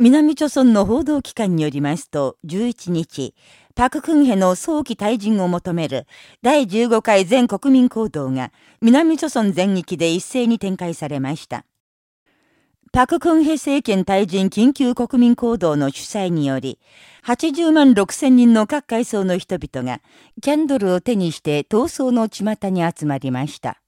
南朝村の報道機関によりますと、11日、パククンヘの早期退陣を求める第15回全国民行動が南朝村全域で一斉に展開されました。パククンヘ政権退陣緊急国民行動の主催により、80万6千人の各階層の人々がキャンドルを手にして闘争の巷に集まりました。